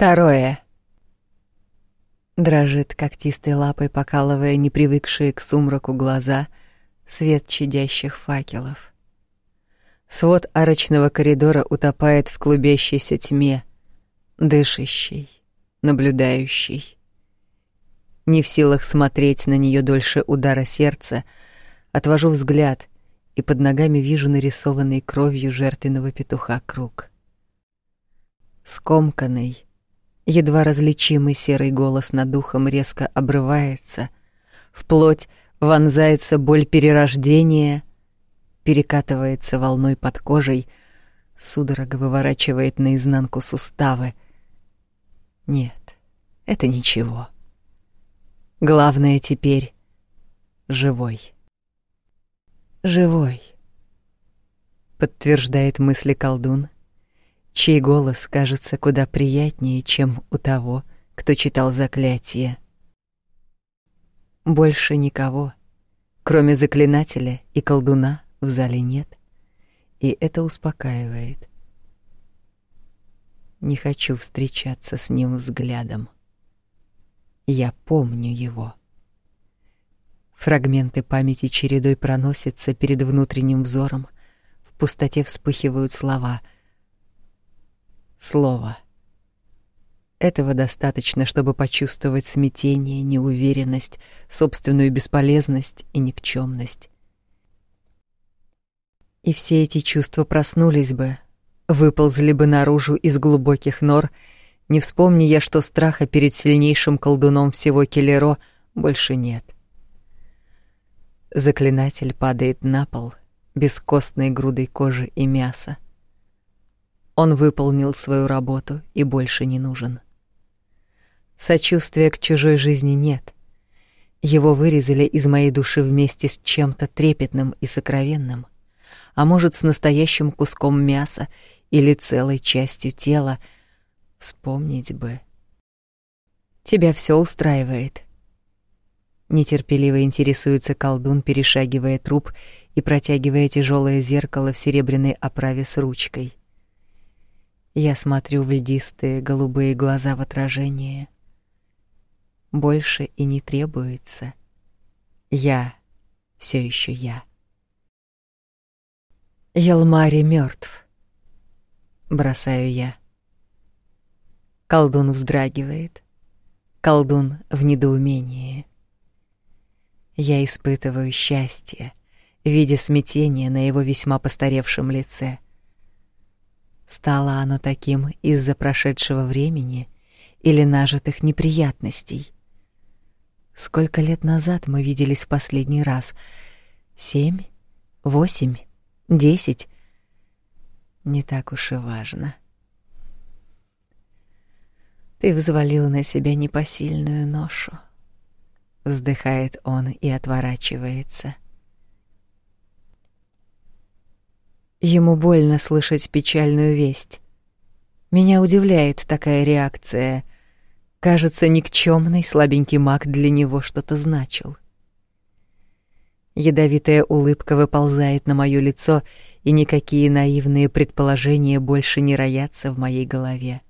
Второе. Дрожит когтистой лапой, покалывая непривыкшие к сумраку глаза, свет чадящих факелов. Свод арочного коридора утопает в клубящейся тьме, дышащей, наблюдающей. Не в силах смотреть на нее дольше удара сердца, отвожу взгляд и под ногами вижу нарисованный кровью жертвенного петуха круг. Скомканный, едва различимый серый голос над духом резко обрывается, вплоть вонзается боль перерождения, перекатывается волной под кожей, судорога выворачивает наизнанку суставы. Нет, это ничего. Главное теперь — живой. Живой, подтверждает мысли колдун — чей голос кажется куда приятнее, чем у того, кто читал заклятие. Больше никого, кроме заклинателя и колдуна, в зале нет, и это успокаивает. Не хочу встречаться с ним взглядом. Я помню его. Фрагменты памяти чередой проносятся перед внутренним взором, в пустоте вспыхивают слова — слово. Этого достаточно, чтобы почувствовать смятение, неуверенность, собственную бесполезность и никчемность. И все эти чувства проснулись бы, выползли бы наружу из глубоких нор, не вспомни я, что страха перед сильнейшим колдуном всего Келеро больше нет. Заклинатель падает на пол, бескостной грудой кожи и мяса. Он выполнил свою работу и больше не нужен. Сочувствия к чужой жизни нет. Его вырезали из моей души вместе с чем-то трепетным и сокровенным, а может, с настоящим куском мяса или целой частью тела. Вспомнить бы. Тебя все устраивает. Нетерпеливо интересуется колдун, перешагивая труп и протягивая тяжелое зеркало в серебряной оправе с ручкой. Я смотрю в льдистые голубые глаза в отражение. Больше и не требуется. Я все еще я. Елмари мертв. Бросаю я. Колдун вздрагивает. Колдун в недоумении. Я испытываю счастье, видя смятение на его весьма постаревшем лице — Стало оно таким из-за прошедшего времени или нажитых неприятностей? Сколько лет назад мы виделись в последний раз? Семь? Восемь? Десять? Не так уж и важно. Ты взвалил на себя непосильную ношу. Вздыхает он и отворачивается. — Ему больно слышать печальную весть. Меня удивляет такая реакция. Кажется, никчемный слабенький маг для него что-то значил. Ядовитая улыбка выползает на моё лицо, и никакие наивные предположения больше не роятся в моей голове.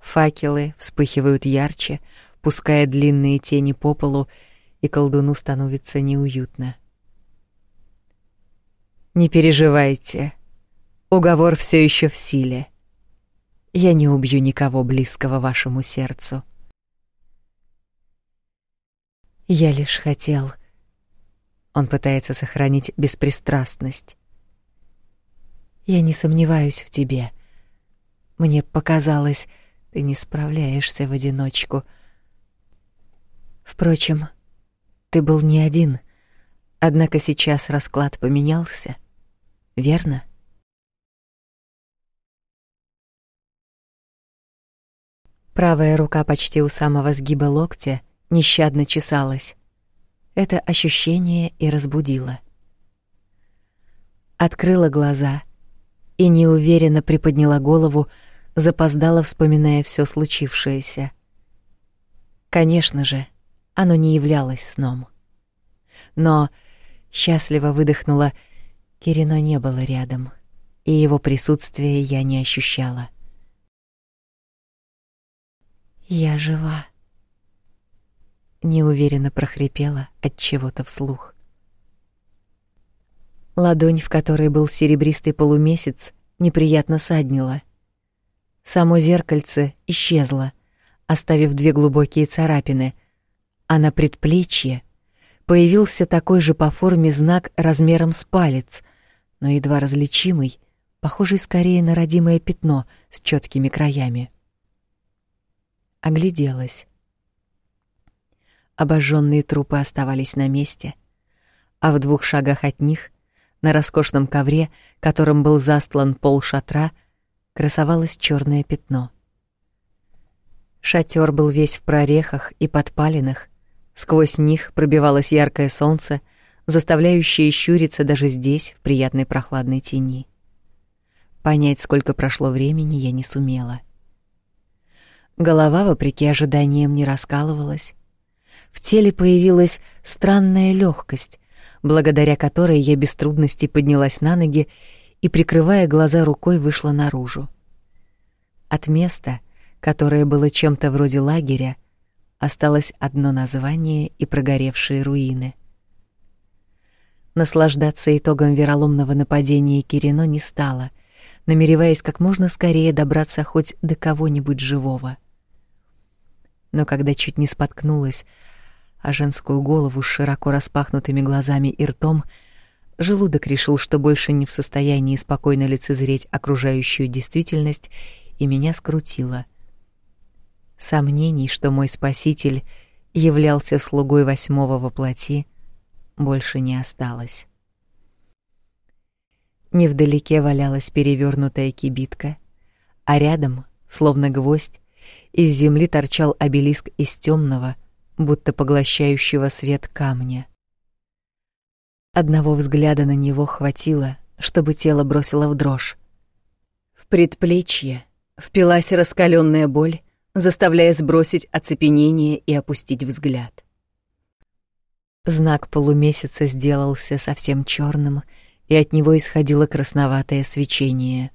Факелы вспыхивают ярче, пуская длинные тени по полу, и колдуну становится неуютно. Не переживайте. Уговор все еще в силе. Я не убью никого близкого вашему сердцу. Я лишь хотел. Он пытается сохранить беспристрастность. Я не сомневаюсь в тебе. Мне показалось, ты не справляешься в одиночку. Впрочем, ты был не один. Однако сейчас расклад поменялся верно? Правая рука почти у самого сгиба локтя нещадно чесалась. Это ощущение и разбудило. Открыла глаза и неуверенно приподняла голову, запоздала, вспоминая все случившееся. Конечно же, оно не являлось сном. Но счастливо выдохнула Кирино не было рядом, и его присутствия я не ощущала. Я жива. Неуверенно прохрипела от чего-то вслух. Ладонь, в которой был серебристый полумесяц, неприятно саднила. Само зеркальце исчезло, оставив две глубокие царапины, а на предплечье появился такой же по форме знак размером с палец, но едва различимый, похожий скорее на родимое пятно с четкими краями. Огляделась. Обожженные трупы оставались на месте, а в двух шагах от них, на роскошном ковре, которым был застлан пол шатра, красовалось черное пятно. Шатер был весь в прорехах и подпалинах, сквозь них пробивалось яркое солнце, заставляющее щуриться даже здесь, в приятной прохладной тени. Понять, сколько прошло времени, я не сумела. Голова, вопреки ожиданиям, не раскалывалась. В теле появилась странная легкость, благодаря которой я без трудностей поднялась на ноги и, прикрывая глаза рукой, вышла наружу. От места, которое было чем-то вроде лагеря, осталось одно название и прогоревшие руины. Наслаждаться итогом вероломного нападения Кирино не стало — намереваясь как можно скорее добраться хоть до кого-нибудь живого. Но когда чуть не споткнулась а женскую голову с широко распахнутыми глазами и ртом, желудок решил, что больше не в состоянии спокойно лицезреть окружающую действительность, и меня скрутило. Сомнений, что мой спаситель являлся слугой восьмого во плоти, больше не осталось. Невдалеке валялась перевернутая кибитка, а рядом, словно гвоздь, из земли торчал обелиск из темного, будто поглощающего свет камня. Одного взгляда на него хватило, чтобы тело бросило в дрожь. В предплечье впилась раскаленная боль, заставляя сбросить оцепенение и опустить взгляд. Знак полумесяца сделался совсем черным и от него исходило красноватое свечение.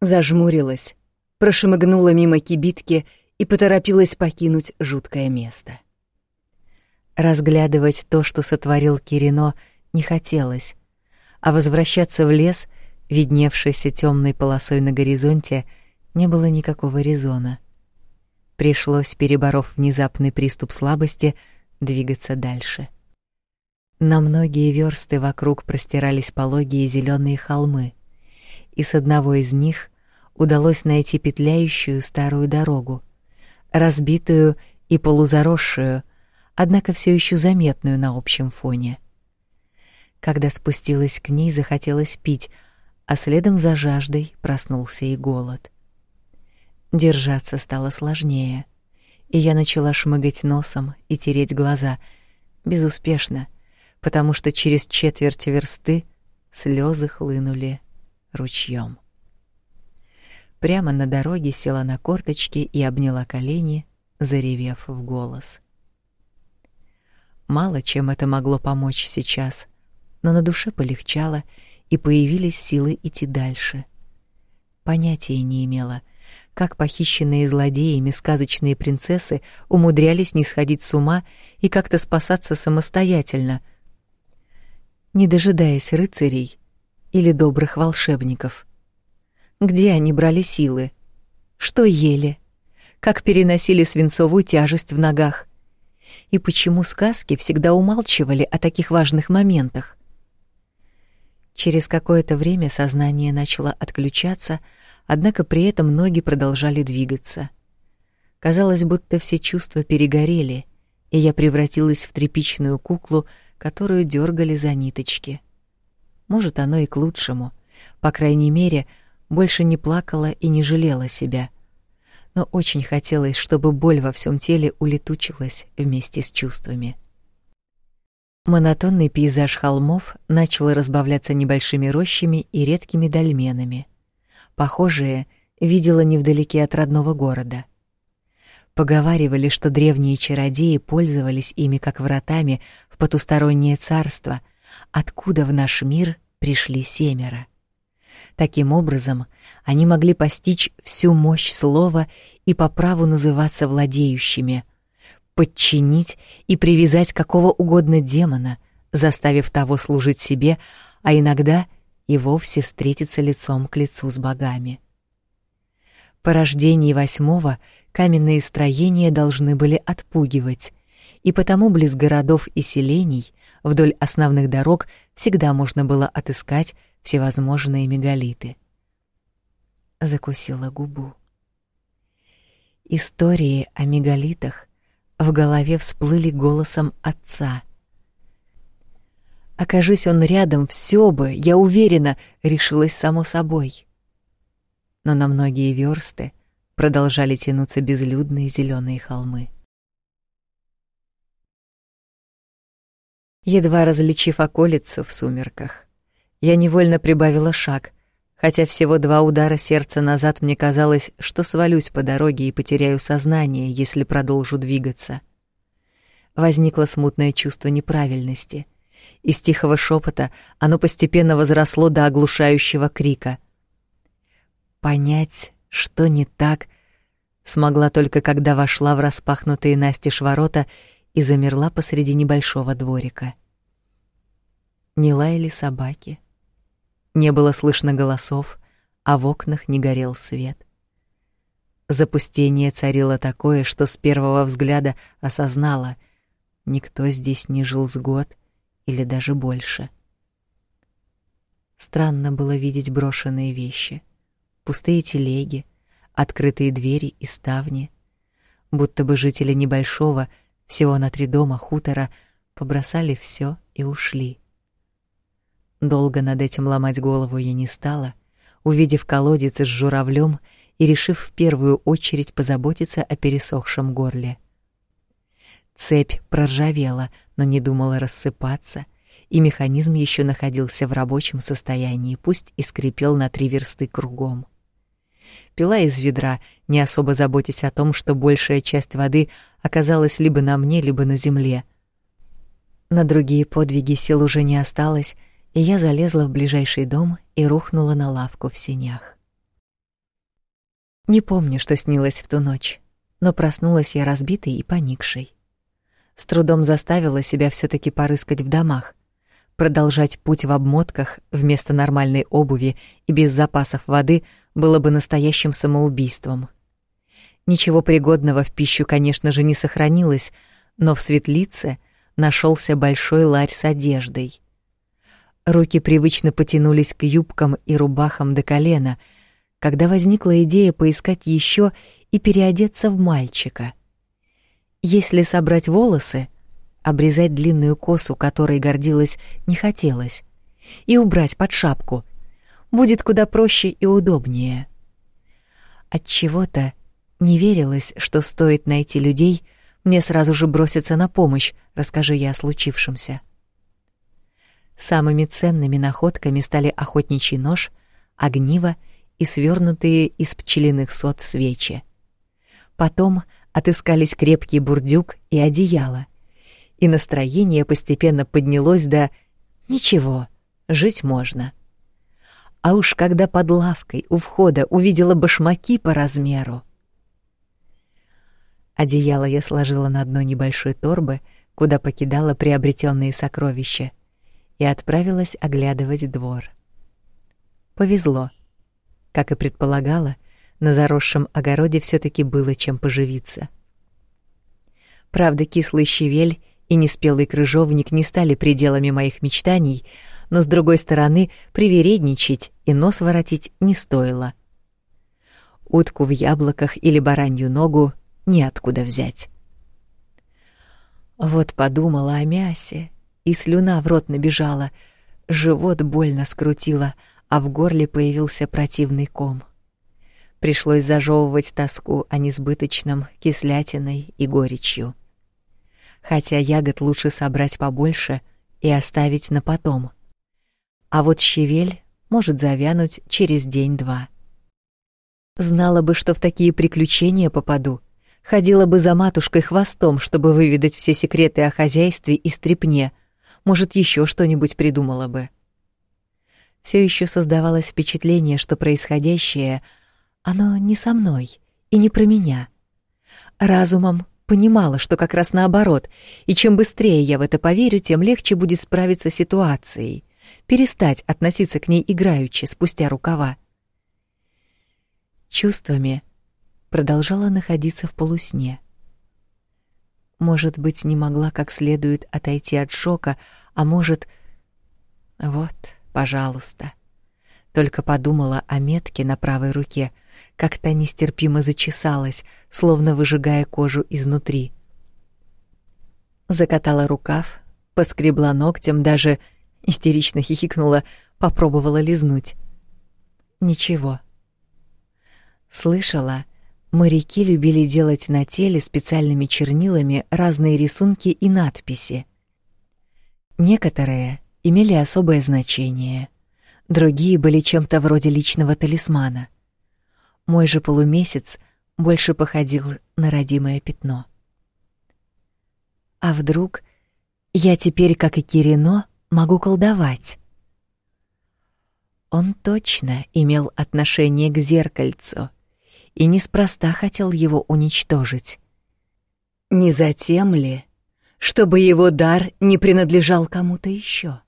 Зажмурилась, прошмыгнула мимо кибитки и поторопилась покинуть жуткое место. Разглядывать то, что сотворил Кирино, не хотелось, а возвращаться в лес, видневшийся темной полосой на горизонте, не было никакого резона. Пришлось, переборов внезапный приступ слабости, двигаться дальше. На многие версты вокруг простирались пологие зеленые холмы, и с одного из них удалось найти петляющую старую дорогу, разбитую и полузаросшую, однако все еще заметную на общем фоне. Когда спустилась к ней, захотелось пить, а следом за жаждой проснулся и голод. Держаться стало сложнее, и я начала шмыгать носом и тереть глаза, безуспешно — потому что через четверть версты слезы хлынули ручьем. Прямо на дороге села на корточки и обняла колени, заревев в голос. Мало чем это могло помочь сейчас, но на душе полегчало, и появились силы идти дальше. Понятия не имела, как похищенные злодеями сказочные принцессы умудрялись не сходить с ума и как-то спасаться самостоятельно — не дожидаясь рыцарей или добрых волшебников. Где они брали силы? Что ели? Как переносили свинцовую тяжесть в ногах? И почему сказки всегда умалчивали о таких важных моментах? Через какое-то время сознание начало отключаться, однако при этом ноги продолжали двигаться. Казалось, будто все чувства перегорели, и я превратилась в тряпичную куклу, которую дергали за ниточки. Может, оно и к лучшему. По крайней мере, больше не плакала и не жалела себя. Но очень хотелось, чтобы боль во всем теле улетучилась вместе с чувствами. Монотонный пейзаж холмов начал разбавляться небольшими рощами и редкими дольменами. Похожие видела невдалеке от родного города — Поговаривали, что древние чародеи пользовались ими как вратами в потустороннее царство, откуда в наш мир пришли семеро. Таким образом, они могли постичь всю мощь слова и по праву называться владеющими, подчинить и привязать какого угодно демона, заставив того служить себе, а иногда и вовсе встретиться лицом к лицу с богами. По рождении восьмого каменные строения должны были отпугивать, и потому близ городов и селений вдоль основных дорог всегда можно было отыскать всевозможные мегалиты. Закусила губу. Истории о мегалитах в голове всплыли голосом отца. Окажись он рядом, все бы, я уверена, решилось само собой. Но на многие версты продолжали тянуться безлюдные зеленые холмы. Едва различив околицу в сумерках, я невольно прибавила шаг, хотя всего два удара сердца назад мне казалось, что свалюсь по дороге и потеряю сознание, если продолжу двигаться. Возникло смутное чувство неправильности. Из тихого шепота оно постепенно возросло до оглушающего крика. Понять, что не так, смогла только когда вошла в распахнутые настежь ворота и замерла посреди небольшого дворика. Не лаяли собаки, не было слышно голосов, а в окнах не горел свет. Запустение царило такое, что с первого взгляда осознала, никто здесь не жил с год или даже больше. Странно было видеть брошенные вещи, пустые телеги, открытые двери и ставни, будто бы жители небольшого, всего на три дома хутора, побросали все и ушли. Долго над этим ломать голову я не стала, увидев колодец с журавлем и решив в первую очередь позаботиться о пересохшем горле. Цепь проржавела, но не думала рассыпаться, и механизм еще находился в рабочем состоянии, пусть и скрипел на три версты кругом. Пила из ведра, не особо заботясь о том, что большая часть воды оказалась либо на мне, либо на земле. На другие подвиги сил уже не осталось, и я залезла в ближайший дом и рухнула на лавку в сенях. Не помню, что снилось в ту ночь, но проснулась я разбитой и поникшей. С трудом заставила себя все таки порыскать в домах, продолжать путь в обмотках вместо нормальной обуви и без запасов воды было бы настоящим самоубийством. Ничего пригодного в пищу, конечно же, не сохранилось, но в светлице нашелся большой ларь с одеждой. Руки привычно потянулись к юбкам и рубахам до колена, когда возникла идея поискать еще и переодеться в мальчика. Если собрать волосы, обрезать длинную косу, которой гордилась, не хотелось, и убрать под шапку, будет куда проще и удобнее. От чего-то не верилось, что стоит найти людей, мне сразу же броситься на помощь, расскажи я о случившемся. Самыми ценными находками стали охотничий нож, огниво и свернутые из пчелиных сот свечи. Потом отыскались крепкий бурдюк и одеяло, и настроение постепенно поднялось до «ничего, жить можно». А уж когда под лавкой у входа увидела башмаки по размеру. Одеяло я сложила на дно небольшой торбы, куда покидала приобретенные сокровища — и отправилась оглядывать двор. Повезло. Как и предполагала, на заросшем огороде все таки было чем поживиться. Правда, кислый щавель и неспелый крыжовник не стали пределами моих мечтаний, но, с другой стороны, привередничать и нос воротить не стоило. Утку в яблоках или баранью ногу неоткуда взять. Вот подумала о мясе, и слюна в рот набежала, живот больно скрутило, а в горле появился противный ком. Пришлось зажевывать тоску о несбыточном кислятиной и горечью. Хотя ягод лучше собрать побольше и оставить на потом. А вот щавель может завянуть через день-два. Знала бы, что в такие приключения попаду, ходила бы за матушкой хвостом, чтобы выведать все секреты о хозяйстве и стрепне — может, еще что-нибудь придумала бы. Все еще создавалось впечатление, что происходящее оно не со мной и не про меня. Разумом понимала, что как раз наоборот, и чем быстрее я в это поверю, тем легче будет справиться с ситуацией, перестать относиться к ней играючи, спустя рукава. Чувствами продолжала находиться в полусне. Может быть, не могла как следует отойти от шока, а может... Вот, пожалуйста. Только подумала о метке на правой руке, как та нестерпимо зачесалась, словно выжигая кожу изнутри. Закатала рукав, поскребла ногтем, даже истерично хихикнула, попробовала лизнуть. Ничего. Слышала, моряки любили делать на теле специальными чернилами разные рисунки и надписи. Некоторые имели особое значение, другие были чем-то вроде личного талисмана. Мой же полумесяц больше походил на родимое пятно. А вдруг я теперь, как и Кирино, могу колдовать? Он точно имел отношение к зеркальцу и неспроста хотел его уничтожить. Не затем ли, чтобы его дар не принадлежал кому-то еще?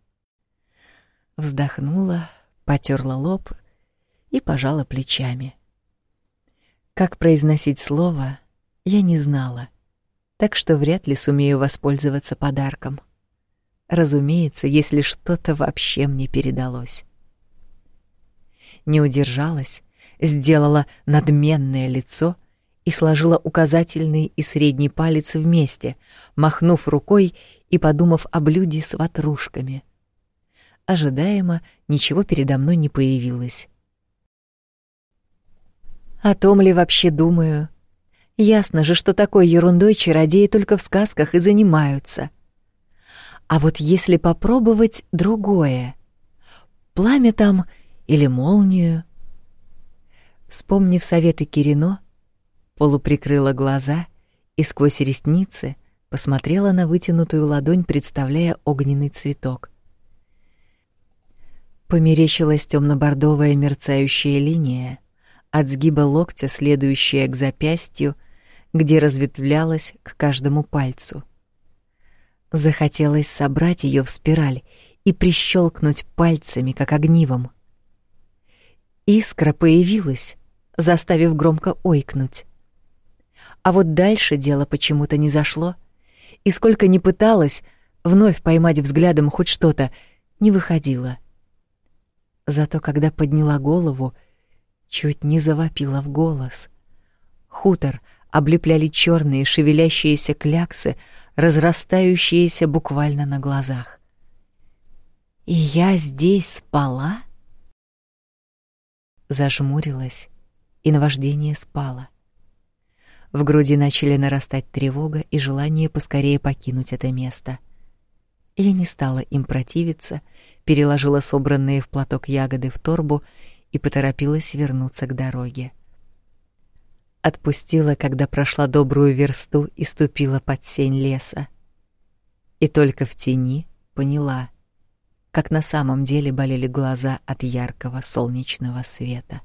Вздохнула, потерла лоб и пожала плечами. Как произносить слово, я не знала, так что вряд ли сумею воспользоваться подарком. Разумеется, если что-то вообще мне передалось. Не удержалась, сделала надменное лицо и сложила указательный и средний палец вместе, махнув рукой и подумав о блюде с ватрушками. Ожидаемо ничего передо мной не появилось. О том ли вообще думаю? Ясно же, что такой ерундой чародеи только в сказках и занимаются. А вот если попробовать другое, пламя там или молнию, вспомнив советы Кирино, полуприкрыла глаза и сквозь ресницы посмотрела на вытянутую ладонь, представляя огненный цветок. Померещилась темно-бордовая мерцающая линия, от сгиба локтя, следующая к запястью, где разветвлялась к каждому пальцу. Захотелось собрать ее в спираль и прищелкнуть пальцами, как огнивом. Искра появилась, заставив громко ойкнуть. А вот дальше дело почему-то не зашло, и сколько ни пыталась вновь поймать взглядом хоть что-то, не выходило. Зато когда подняла голову, чуть не завопила в голос. Хутор облепляли черные шевелящиеся кляксы, разрастающиеся буквально на глазах. И я здесь спала? Зажмурилась, и наваждение спало. В груди начали нарастать тревога и желание поскорее покинуть это место. Я не стала им противиться, переложила собранные в платок ягоды в торбу и поторопилась вернуться к дороге. Отпустила, когда прошла добрую версту и ступила под сень леса. И только в тени поняла, как на самом деле болели глаза от яркого солнечного света.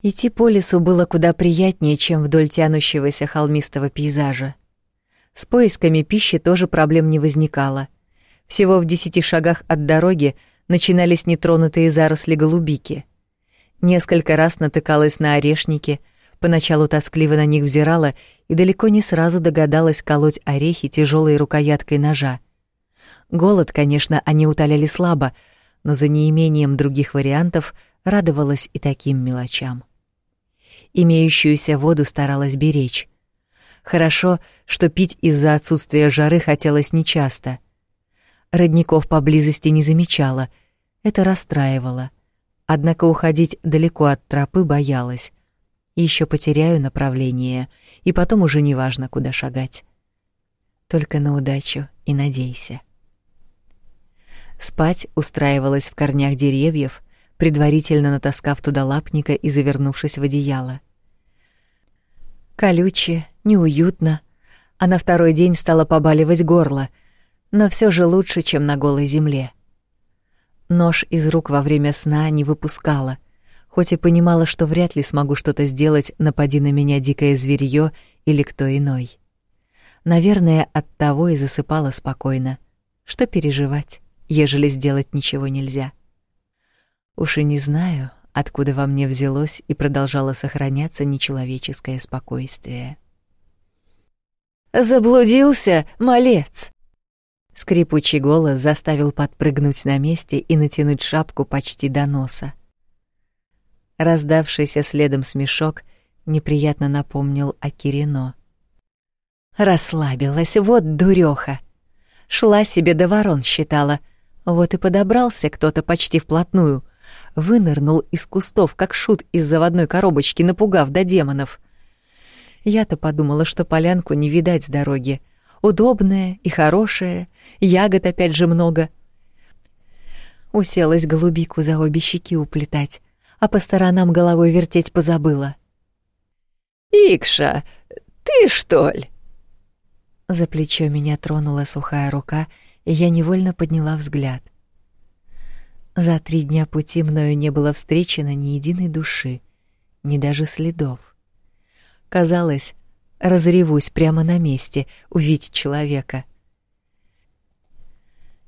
Идти по лесу было куда приятнее, чем вдоль тянущегося холмистого пейзажа. С поисками пищи тоже проблем не возникало — всего в десяти шагах от дороги начинались нетронутые заросли голубики. Несколько раз натыкалась на орешники, поначалу тоскливо на них взирала и далеко не сразу догадалась колоть орехи тяжелой рукояткой ножа. Голод, конечно, они утоляли слабо, но за неимением других вариантов радовалась и таким мелочам. Имеющуюся воду старалась беречь. Хорошо, что пить из-за отсутствия жары хотелось нечасто — Родников поблизости не замечала. Это расстраивало. Однако уходить далеко от тропы боялась. Еще потеряю направление, и потом уже неважно, куда шагать. Только на удачу и надейся. Спать устраивалась в корнях деревьев, предварительно натаскав туда лапника и завернувшись в одеяло. Колюче, неуютно, а на второй день стало побаливать горло — но все же лучше, чем на голой земле. Нож из рук во время сна не выпускала, хоть и понимала, что вряд ли смогу что-то сделать, напади на меня дикое зверье или кто иной. Наверное, от того и засыпала спокойно. Что переживать, ежели сделать ничего нельзя? Уж и не знаю, откуда во мне взялось и продолжало сохраняться нечеловеческое спокойствие. «Заблудился, малец!» Скрипучий голос заставил подпрыгнуть на месте и натянуть шапку почти до носа. Раздавшийся следом смешок неприятно напомнил о Кирино. Расслабилась, вот дурёха. Шла себе до ворон считала. Вот и подобрался кто-то почти вплотную. Вынырнул из кустов, как шут из заводной коробочки, напугав до демонов. Я-то подумала, что полянку не видать с дороги. Удобная и хорошая, ягод опять же много. Уселась голубику за обе щеки уплетать, а по сторонам головой вертеть позабыла. «Икша, ты что ли?» За плечо меня тронула сухая рука, и я невольно подняла взгляд. За три дня пути мною не было встречено ни единой души, ни даже следов. Казалось, разревусь прямо на месте, увидеть человека.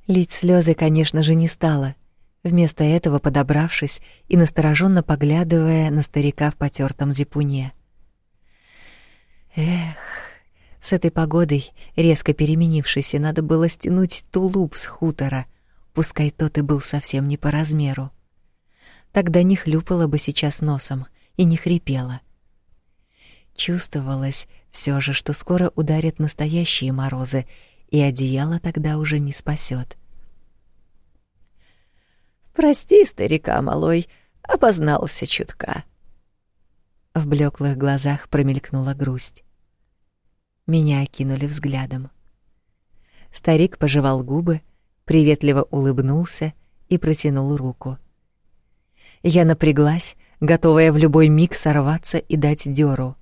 Лить слезы, конечно же, не стала. Вместо этого, подобравшись и настороженно поглядывая на старика в потертом зипуне. Эх, с этой погодой, резко переменившейся, надо было стянуть тулуп с хутора, пускай тот и был совсем не по размеру. Тогда не хлюпала бы сейчас носом и не хрипела. Чувствовалось все же, что скоро ударят настоящие морозы, и одеяло тогда уже не спасет. «Прости, старика малой, опознался чутка». В блеклых глазах промелькнула грусть. Меня окинули взглядом. Старик пожевал губы, приветливо улыбнулся и протянул руку. Я напряглась, готовая в любой миг сорваться и дать дёру.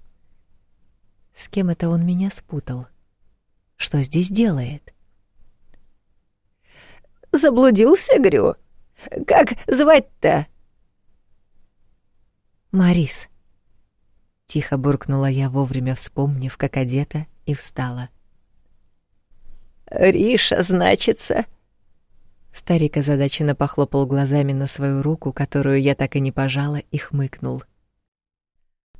С кем это он меня спутал? Что здесь делает? Заблудился, Грю? Как звать-то? Марис. Тихо буркнула я, вовремя вспомнив, как одета и встала. «Риша, значится?» Старик озадаченно похлопал глазами на свою руку, которую я так и не пожала, и хмыкнул.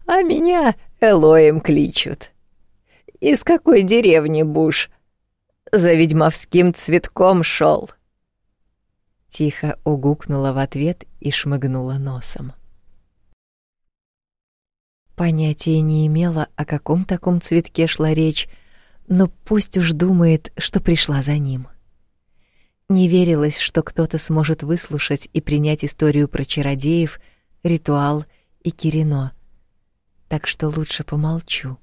«А меня Элоем кличут. Из какой деревни Буш? За ведьмовским цветком шел. Тихо угукнула в ответ и шмыгнула носом. Понятия не имела, о каком таком цветке шла речь, но пусть уж думает, что пришла за ним. Не верилось, что кто-то сможет выслушать и принять историю про чародеев, ритуал и Кирино. Так что лучше помолчу.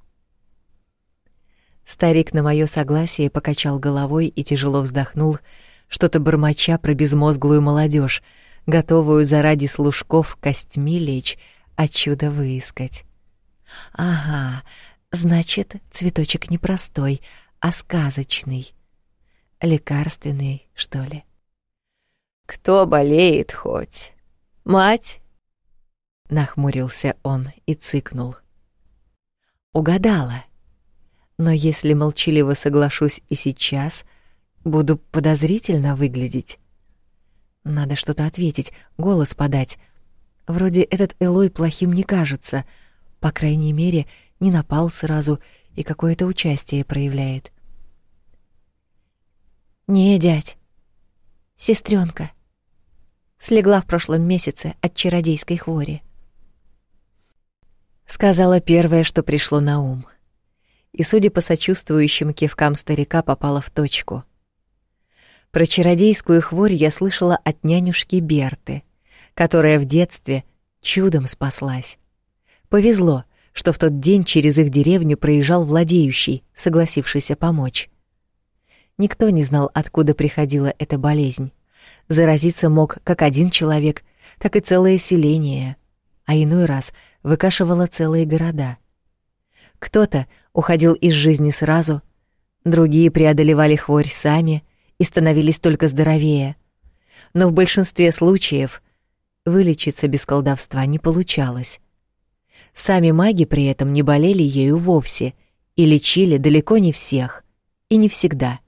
Старик на моё согласие покачал головой и тяжело вздохнул, что-то бормоча про безмозглую молодежь, готовую заради служков костьми лечь, а чудо выискать. Ага, значит, цветочек не простой, а сказочный. Лекарственный, что ли? Кто болеет хоть? Мать? Нахмурился он и цыкнул. Угадала. Но если молчаливо соглашусь и сейчас, буду подозрительно выглядеть. Надо что-то ответить, голос подать. Вроде этот Элой плохим не кажется — по крайней мере, не напал сразу и какое-то участие проявляет. «Не, дядь. Сестренка. Слегла в прошлом месяце от чародейской хвори. Сказала первое, что пришло на ум. И, судя по сочувствующим кивкам старика, попала в точку. Про чародейскую хворь я слышала от нянюшки Берты, которая в детстве чудом спаслась. Повезло, что в тот день через их деревню проезжал владеющий, согласившийся помочь. Никто не знал, откуда приходила эта болезнь. Заразиться мог как один человек, так и целое селение, а иной раз выкашивала целые города. Кто-то уходил из жизни сразу, другие преодолевали хворь сами и становились только здоровее. Но в большинстве случаев вылечиться без колдовства не получалось. Сами маги при этом не болели ею вовсе и лечили далеко не всех, и не всегда,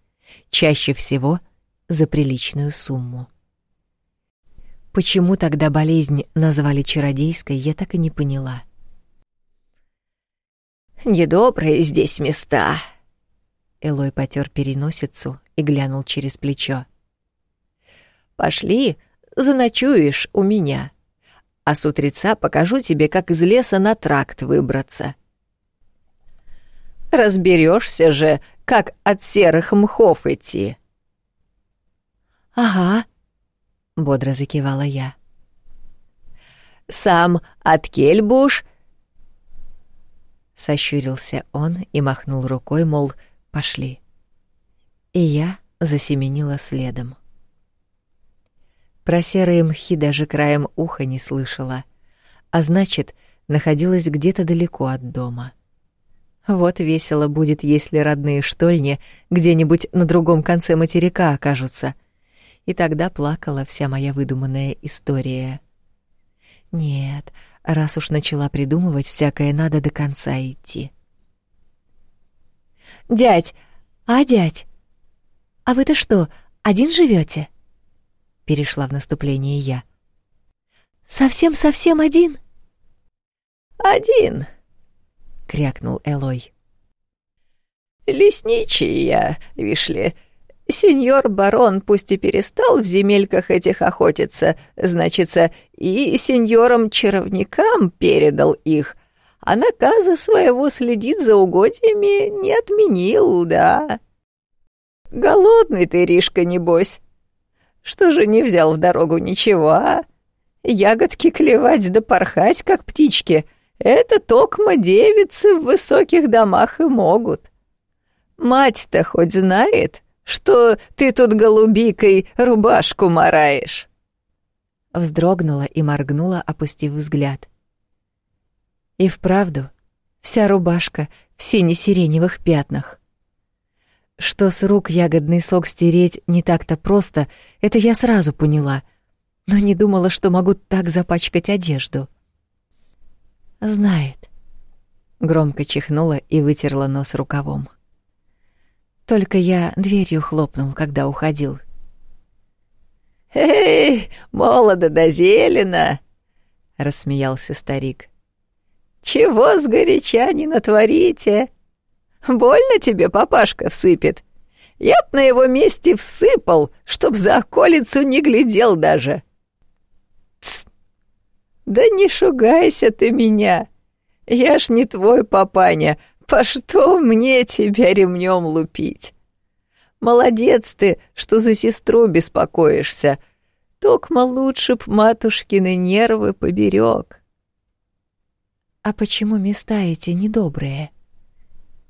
чаще всего за приличную сумму. Почему тогда болезнь назвали чародейской, я так и не поняла. «Недобрые здесь места», Элой потер переносицу и глянул через плечо. «Пошли, заночуешь у меня, а с утреца покажу тебе, как из леса на тракт выбраться. Разберешься же, как от серых мхов идти». «Ага», — бодро закивала я. «Сам от Кельбуш...» Сощурился он и махнул рукой, мол, пошли. И я засеменила следом. Про серые мхи даже краем уха не слышала, а значит, находилась где-то далеко от дома. Вот весело будет, если родные штольни где-нибудь на другом конце материка окажутся. И тогда плакала вся моя выдуманная история. Нет, раз уж начала придумывать, всякое надо до конца идти. «Дядь! А, дядь! А вы-то что, один живете? Перешла в наступление я. «Совсем-совсем один?» «Один!» — крякнул Элой. «Лесничий я, вишли. Сеньор барон пусть и перестал в земельках этих охотиться, значится, и сеньорам-чаровникам передал их, а наказа своего следить за угодьями не отменил, да. Голодный ты, Ришка, небось. Что же не взял в дорогу ничего, а? Ягодки клевать да порхать, как птички, это токмо девицы в высоких домах и могут. Мать-то хоть знает, что ты тут голубикой рубашку мараешь?» Вздрогнула и моргнула, опустив взгляд. И вправду, вся рубашка в сине-сиреневых пятнах. Что с рук ягодный сок стереть не так-то просто, это я сразу поняла, но не думала, что могу так запачкать одежду. «Знает», — громко чихнула и вытерла нос рукавом. Только я дверью хлопнул, когда уходил. «Эй, молодо да зелено!» — рассмеялся старик. Чего сгоряча не натворите? Больно тебе папашка всыпет. Я б на его месте всыпал, чтоб за околицу не глядел даже. Тс. Да не шугайся ты меня. Я ж не твой папаня. По что мне тебя ремнем лупить? Молодец ты, что за сестру беспокоишься. Токма лучше б матушкины нервы поберег. «А почему места эти недобрые?»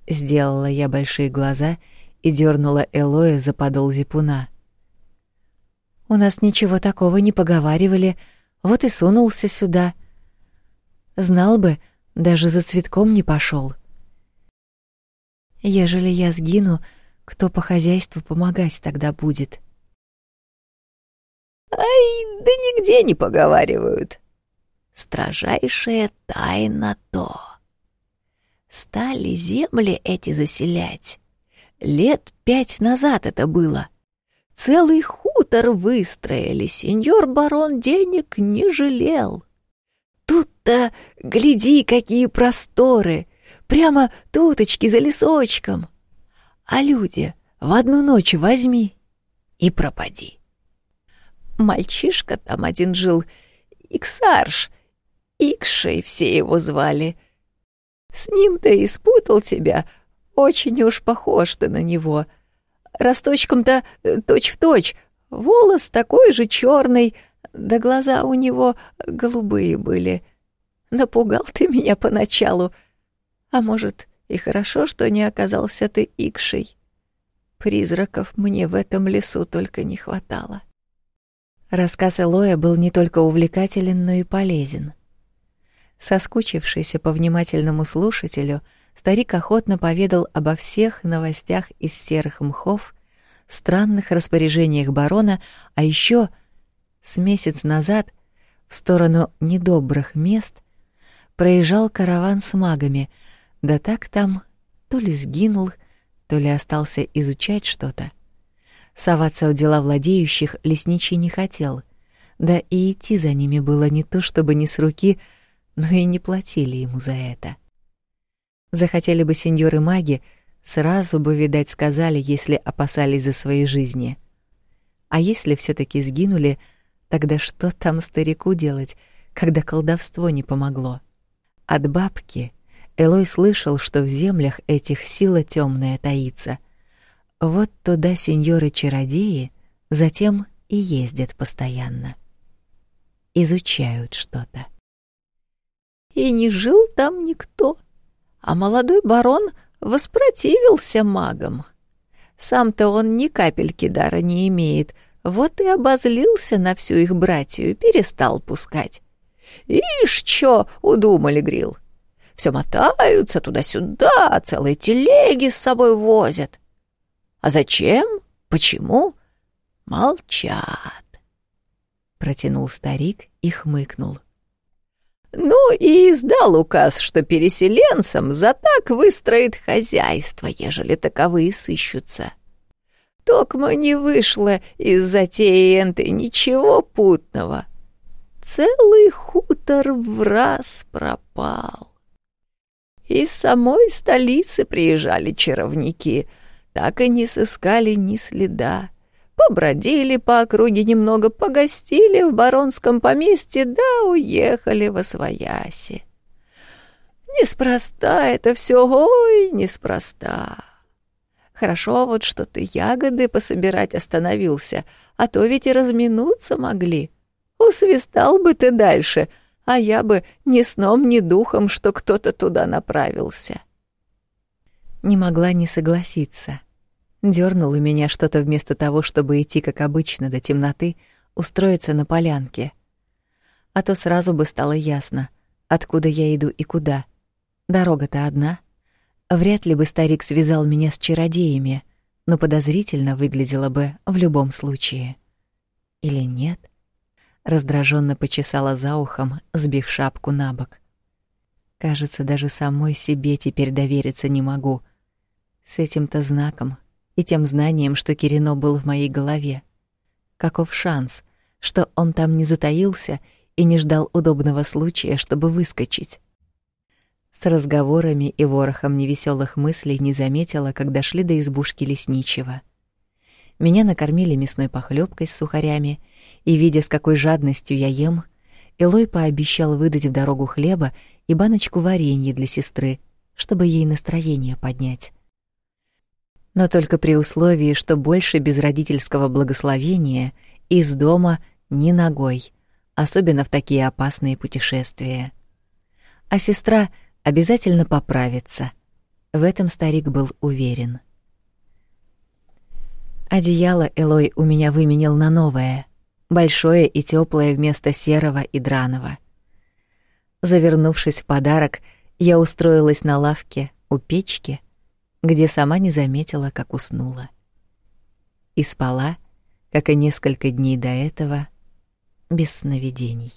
Сделала я большие глаза и дернула Элоя за подол зипуна. «У нас ничего такого не поговаривали, вот и сунулся сюда. Знал бы, даже за цветком не пошел. Ежели я сгину, кто по хозяйству помогать тогда будет?» «Ай, да нигде не поговаривают», строжайшая тайна то. Стали земли эти заселять. Лет пять назад это было. Целый хутор выстроили, сеньор барон денег не жалел. Тут-то, гляди, какие просторы, прямо туточки за лесочком. А люди в одну ночь возьми и пропади. Мальчишка там один жил, Иксарш, Икшей все его звали. С ним-то и спутал тебя, очень уж похож ты на него. Росточком-то э, точь-в-точь, волос такой же черный, да глаза у него голубые были. Напугал ты меня поначалу. А может, и хорошо, что не оказался ты Икшей. Призраков мне в этом лесу только не хватало. Рассказ Элоя был не только увлекателен, но и полезен. Соскучившийся по внимательному слушателю, старик охотно поведал обо всех новостях из серых мхов, странных распоряжениях барона, а еще с месяц назад в сторону недобрых мест проезжал караван с магами, да так там то ли сгинул, то ли остался изучать что-то. Соваться в дела владеющих лесничий не хотел, да и идти за ними было не то чтобы не с руки, но и не платили ему за это. Захотели бы сеньоры-маги, сразу бы, видать, сказали, если опасались за свои жизни. А если все таки сгинули, тогда что там старику делать, когда колдовство не помогло? От бабки Элой слышал, что в землях этих сила темная таится. Вот туда сеньоры-чародеи затем и ездят постоянно. Изучают что-то. И не жил там никто, а молодой барон воспротивился магам. Сам-то он ни капельки дара не имеет, вот и обозлился на всю их братью перестал пускать. «Ишь, чё удумали, Грил? Все мотаются туда-сюда, целые телеги с собой возят. А зачем? Почему? Молчат!» Протянул старик и хмыкнул. Ну и издал указ, что переселенцам за так выстроит хозяйство, ежели таковые сыщутся. Токмо не вышло из затеи энты ничего путного. Целый хутор в раз пропал. Из самой столицы приезжали чаровники, так и не сыскали ни следа побродили по округе немного, погостили в баронском поместье, да уехали во свояси. Неспроста это все, ой, неспроста. Хорошо вот, что ты ягоды пособирать остановился, а то ведь и разминуться могли. Усвистал бы ты дальше, а я бы ни сном, ни духом, что кто-то туда направился. Не могла не согласиться. Дёрнуло меня что-то вместо того, чтобы идти, как обычно, до темноты, устроиться на полянке. А то сразу бы стало ясно, откуда я иду и куда. Дорога-то одна. Вряд ли бы старик связал меня с чародеями, но подозрительно выглядело бы в любом случае. Или нет? Раздраженно почесала за ухом, сбив шапку на бок. Кажется, даже самой себе теперь довериться не могу. С этим-то знаком и тем знанием, что Кирино был в моей голове. Каков шанс, что он там не затаился и не ждал удобного случая, чтобы выскочить? С разговорами и ворохом невеселых мыслей не заметила, когда шли до избушки лесничего. Меня накормили мясной похлебкой с сухарями, и, видя, с какой жадностью я ем, Элой пообещал выдать в дорогу хлеба и баночку варенья для сестры, чтобы ей настроение поднять но только при условии, что больше без родительского благословения из дома ни ногой, особенно в такие опасные путешествия. А сестра обязательно поправится. В этом старик был уверен. Одеяло Элой у меня выменял на новое, большое и теплое вместо серого и драного. Завернувшись в подарок, я устроилась на лавке у печки — где сама не заметила, как уснула. И спала, как и несколько дней до этого, без сновидений.